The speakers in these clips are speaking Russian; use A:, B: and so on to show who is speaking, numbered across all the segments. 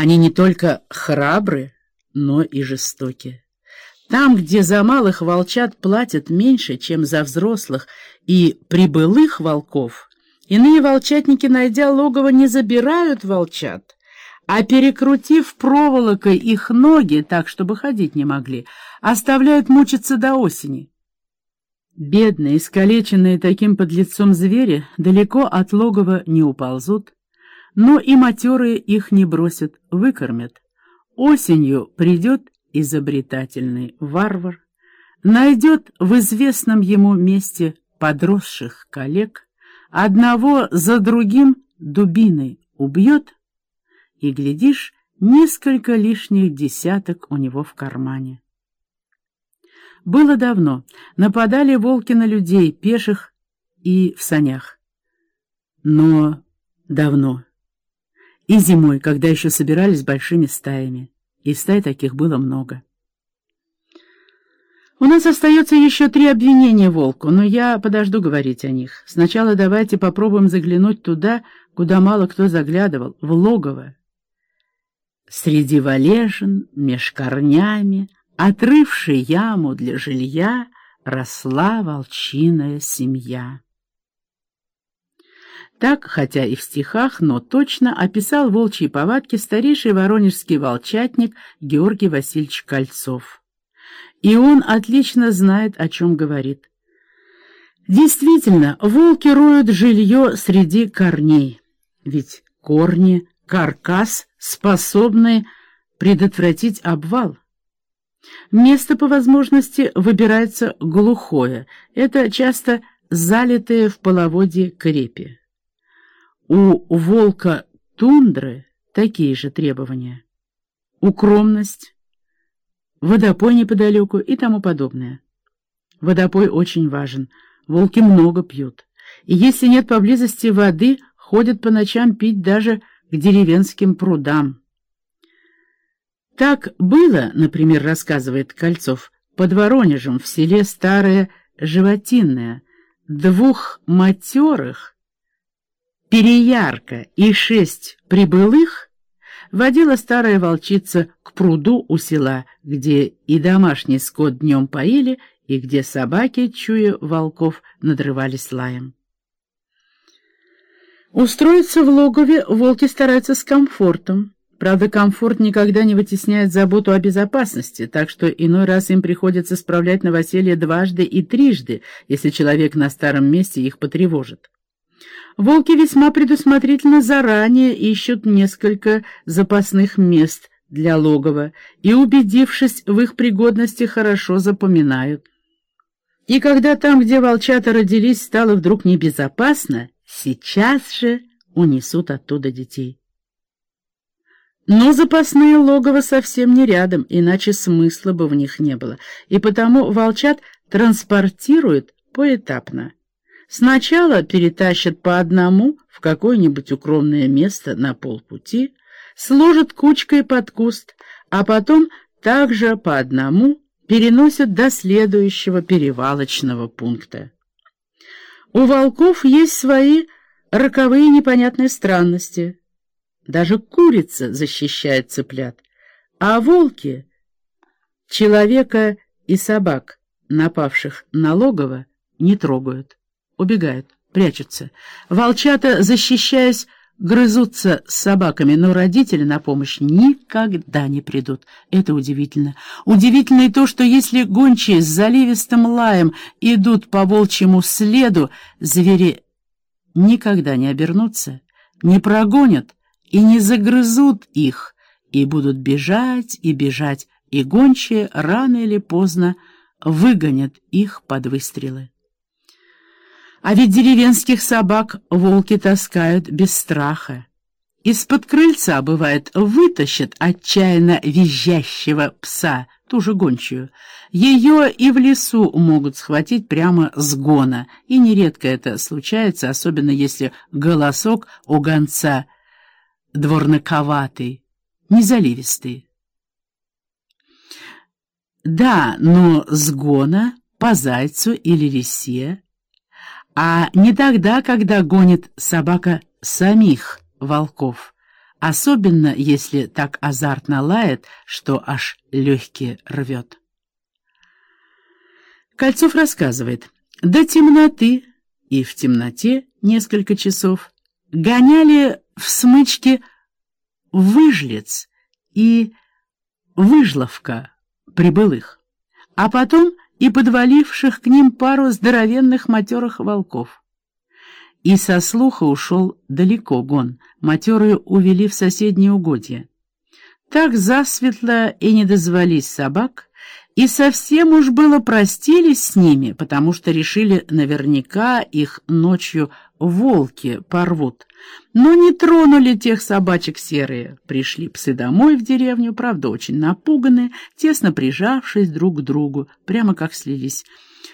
A: Они не только храбры, но и жестоки. Там, где за малых волчат платят меньше, чем за взрослых и прибылых волков, иные волчатники, найдя логово, не забирают волчат, а, перекрутив проволокой их ноги так, чтобы ходить не могли, оставляют мучиться до осени. Бедные, искалеченные таким подлецом звери далеко от логова не уползут, но и матерые их не бросят, выкормят. Осенью придет изобретательный варвар, найдет в известном ему месте подросших коллег, одного за другим дубиной убьет, и, глядишь, несколько лишних десяток у него в кармане. Было давно. Нападали волки на людей, пеших и в санях. Но давно. И зимой, когда еще собирались большими стаями. И стай таких было много. У нас остается еще три обвинения волку, но я подожду говорить о них. Сначала давайте попробуем заглянуть туда, куда мало кто заглядывал, в логово. Среди валежин, меж корнями, отрывшей яму для жилья, росла волчиная семья. Так, хотя и в стихах, но точно описал волчьи повадки старейший воронежский волчатник Георгий Васильевич Кольцов. И он отлично знает, о чем говорит. Действительно, волки роют жилье среди корней, ведь корни — каркас, способный предотвратить обвал. Место по возможности выбирается глухое, это часто залитые в половодье крепи. У волка тундры такие же требования. Укромность, водопой неподалеку и тому подобное. Водопой очень важен. Волки много пьют. И если нет поблизости воды, ходят по ночам пить даже к деревенским прудам. Так было, например, рассказывает Кольцов, под Воронежем в селе Старое Животинное, двух матерых Переярка и шесть прибылых водила старая волчица к пруду у села, где и домашний скот днем поили, и где собаки, чуя волков, надрывались лаем. Устроиться в логове волки стараются с комфортом. Правда, комфорт никогда не вытесняет заботу о безопасности, так что иной раз им приходится справлять новоселье дважды и трижды, если человек на старом месте их потревожит. Волки весьма предусмотрительно заранее ищут несколько запасных мест для логова и, убедившись в их пригодности, хорошо запоминают. И когда там, где волчата родились, стало вдруг небезопасно, сейчас же унесут оттуда детей. Но запасные логово совсем не рядом, иначе смысла бы в них не было, и потому волчат транспортируют поэтапно. Сначала перетащат по одному в какое-нибудь укромное место на полпути, сложат кучкой под куст, а потом также по одному переносят до следующего перевалочного пункта. У волков есть свои роковые непонятные странности. Даже курица защищает цыплят, а волки — человека и собак, напавших на логово, не трогают убегают, прячутся. Волчата, защищаясь, грызутся с собаками, но родители на помощь никогда не придут. Это удивительно. Удивительно и то, что если гончие с заливистым лаем идут по волчьему следу, звери никогда не обернутся, не прогонят и не загрызут их, и будут бежать и бежать, и гончие рано или поздно выгонят их под выстрелы. А ведь деревенских собак волки таскают без страха. Из-под крыльца, бывает, вытащат отчаянно визжащего пса, ту же гончую. Ее и в лесу могут схватить прямо с гона, и нередко это случается, особенно если голосок у гонца дворнаковатый, незаливистый. Да, но с гона по зайцу или лисе а не тогда, когда гонит собака самих волков, особенно если так азартно лает, что аж легкие рвет. Кольцов рассказывает, до темноты и в темноте несколько часов гоняли в смычке выжлец и выжловка прибылых, а потом и подваливших к ним пару здоровенных матерых волков. И со слуха ушел далеко гон, матерые увели в соседние угодья. Так засветло и не дозвались собак, и совсем уж было простились с ними, потому что решили наверняка их ночью волки порвут. Но не тронули тех собачек серые. Пришли псы домой в деревню, правда, очень напуганные, тесно прижавшись друг к другу, прямо как слились.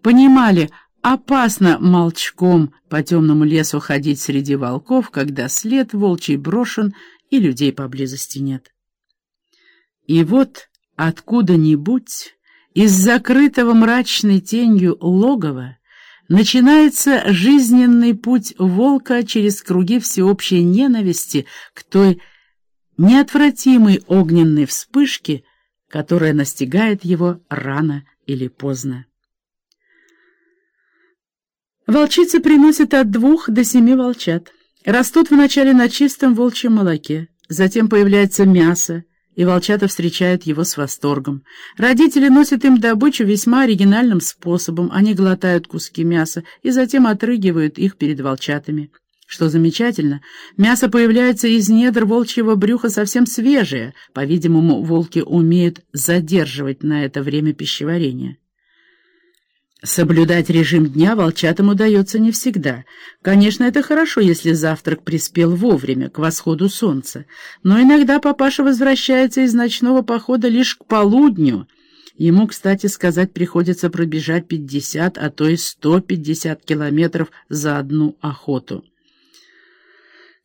A: Понимали, опасно молчком по темному лесу ходить среди волков, когда след волчий брошен и людей поблизости нет. И вот откуда-нибудь из закрытого мрачной тенью логова начинается жизненный путь волка через круги всеобщей ненависти к той неотвратимой огненной вспышке, которая настигает его рано или поздно. Волчицы приносят от двух до семи волчат. Растут вначале на чистом волчьем молоке, затем появляется мясо, и волчата встречают его с восторгом. Родители носят им добычу весьма оригинальным способом. Они глотают куски мяса и затем отрыгивают их перед волчатами. Что замечательно, мясо появляется из недр волчьего брюха совсем свежее. По-видимому, волки умеют задерживать на это время пищеварения. Соблюдать режим дня волчатам удается не всегда. Конечно, это хорошо, если завтрак приспел вовремя, к восходу солнца. Но иногда папаша возвращается из ночного похода лишь к полудню. Ему, кстати сказать, приходится пробежать 50, а то и 150 километров за одну охоту.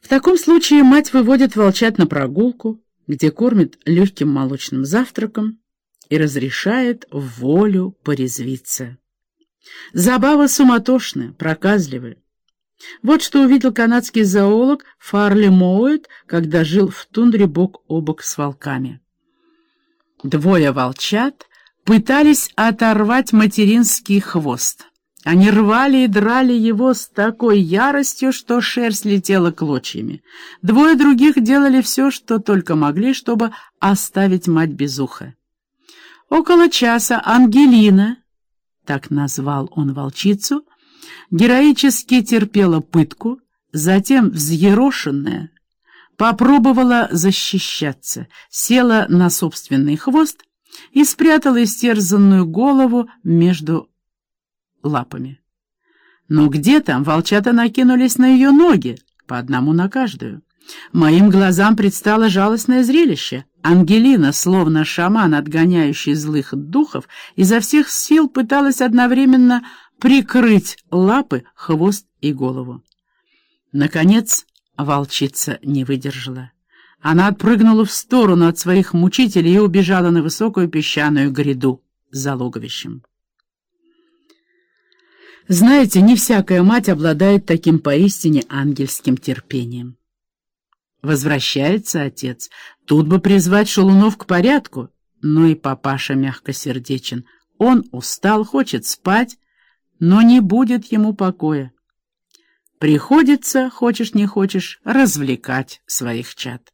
A: В таком случае мать выводит волчат на прогулку, где кормит легким молочным завтраком и разрешает волю порезвиться. Забава суматошная, проказливая. Вот что увидел канадский зоолог Фарли Моуэт, когда жил в тундре бок о бок с волками. Двое волчат пытались оторвать материнский хвост. Они рвали и драли его с такой яростью, что шерсть летела клочьями. Двое других делали все, что только могли, чтобы оставить мать без уха. Около часа Ангелина, так назвал он волчицу, героически терпела пытку, затем, взъерошенная, попробовала защищаться, села на собственный хвост и спрятала истерзанную голову между лапами. Но где там волчата накинулись на ее ноги, по одному на каждую. Моим глазам предстало жалостное зрелище. Ангелина, словно шаман, отгоняющий злых духов, изо всех сил пыталась одновременно прикрыть лапы, хвост и голову. Наконец волчица не выдержала. Она отпрыгнула в сторону от своих мучителей и убежала на высокую песчаную гряду за логовищем. Знаете, не всякая мать обладает таким поистине ангельским терпением. Возвращается отец. Тут бы призвать Шалунов к порядку. Но и папаша мягкосердечен. Он устал, хочет спать, но не будет ему покоя. Приходится, хочешь не хочешь, развлекать своих чад.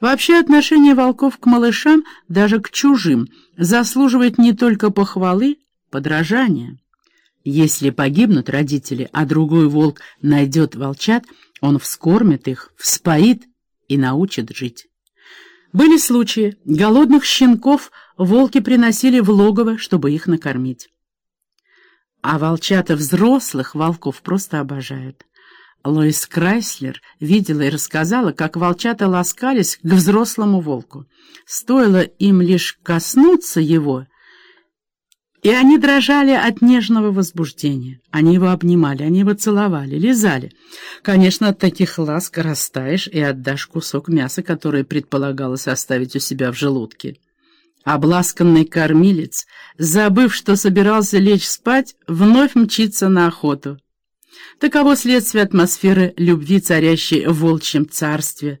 A: Вообще отношение волков к малышам, даже к чужим, заслуживает не только похвалы, подражания. Если погибнут родители, а другой волк найдет волчат, он вскормит их, вспоит и научит жить. Были случаи, голодных щенков волки приносили в логово, чтобы их накормить. А волчата взрослых волков просто обожают. Лоис Крайслер видела и рассказала, как волчата ласкались к взрослому волку. Стоило им лишь коснуться его, и они дрожали от нежного возбуждения. Они его обнимали, они его целовали, лизали. Конечно, от таких ласк растаешь и отдашь кусок мяса, который предполагалось оставить у себя в желудке. Обласканный кормилец, забыв, что собирался лечь спать, вновь мчится на охоту. Таково следствие атмосферы любви, царящей в волчьем царстве.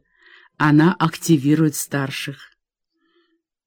A: она активирует старших.